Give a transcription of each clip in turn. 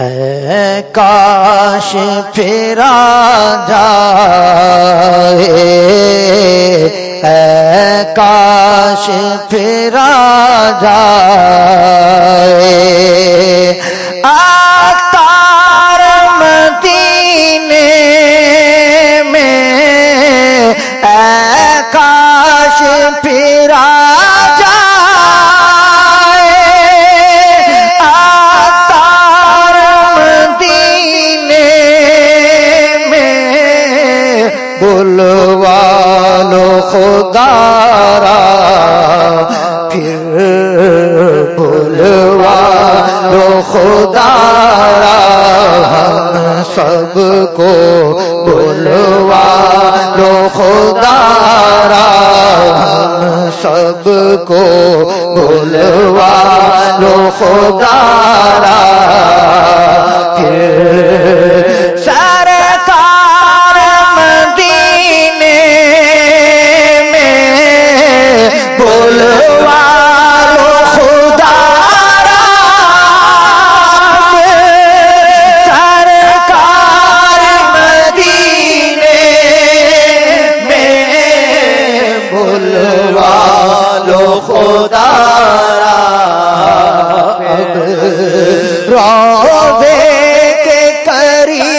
اے کاش پھرا جائے۔ اے کاش پھرا جائے۔ آ دارا ہم سب کو بلوا لو خدارا ہم سب کو بلوا لو خدارا روزے کے کری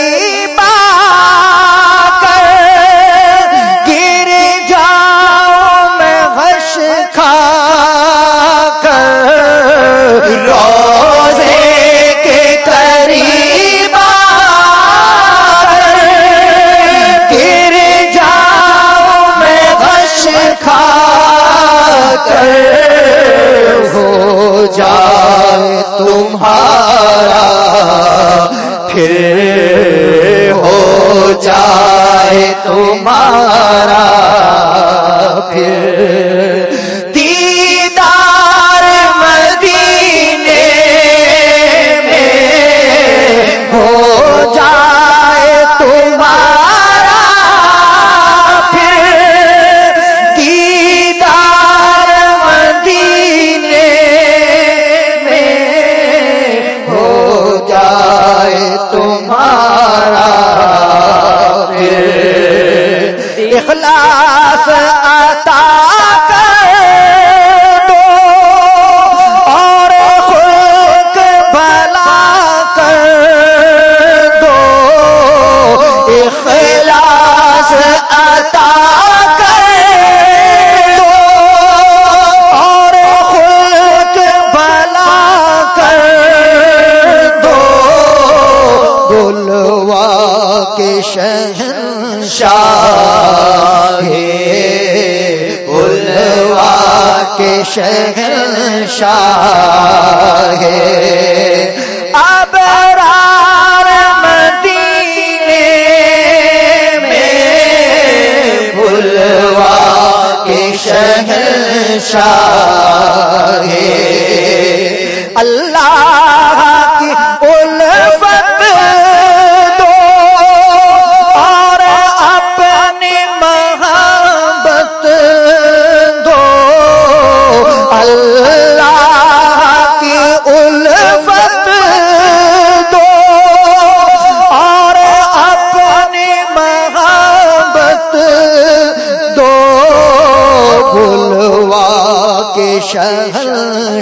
اخلاص عطا کر دو اور خلق بھلا کر دو۔ اخلاص عطا کر دو اور خلق بھلا کر دو۔ بلوا کے شہنشاہ کے شہنشاہ ابرار مدینے میں بلوا کے شہنشاہ اللہ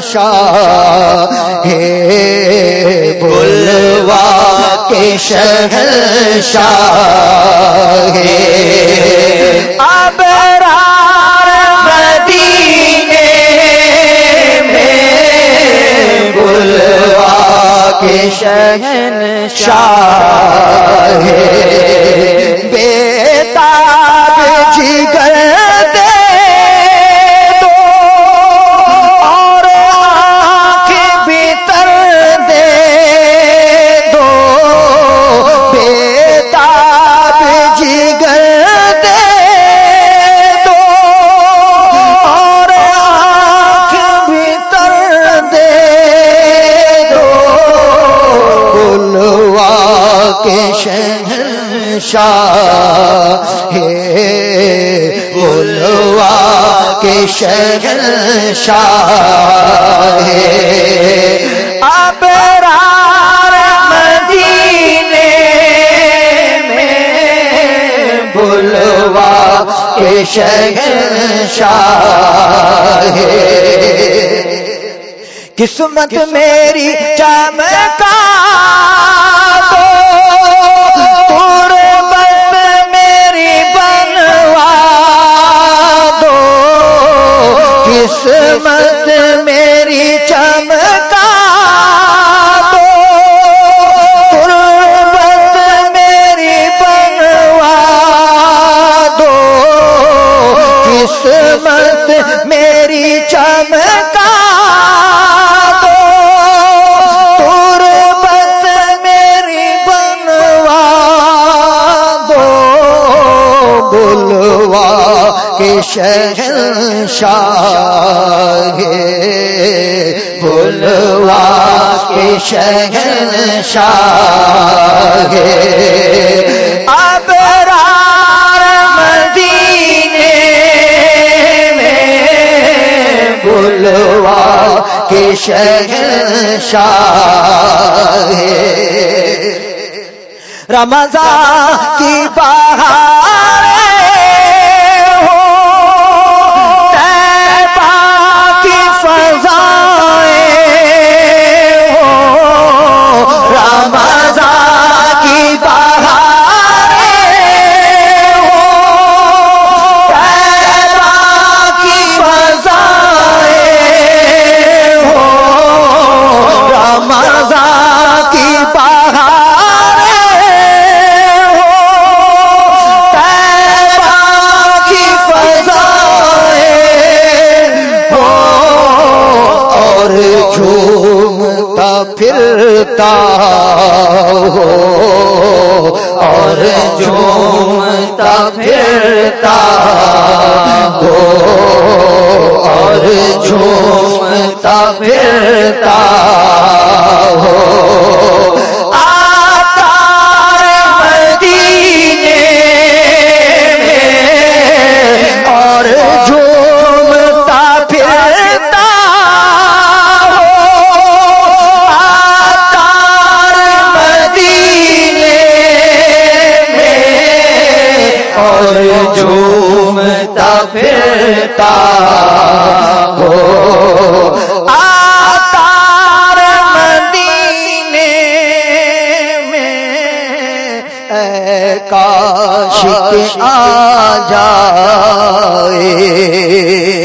شہنشاہ ہے بلوا کے شہنشاہ ہے ابرار مدینے میں بلوا کے شہنشاہ ہے شاہ ہے۔ بولوا کے شہر شاہ ہے۔ اب مدینے بولوا کے شہر شاہ قسمت میری چمکا قسمت بولوا کے شہن شاہ اب مدینے میں بولوا کے شہن شاہ رمضان کی بہار پھرتا ہو اور جھومتا پھرتا ہو اور جھومتا پھرتا ہو۔ عشق آ جائے۔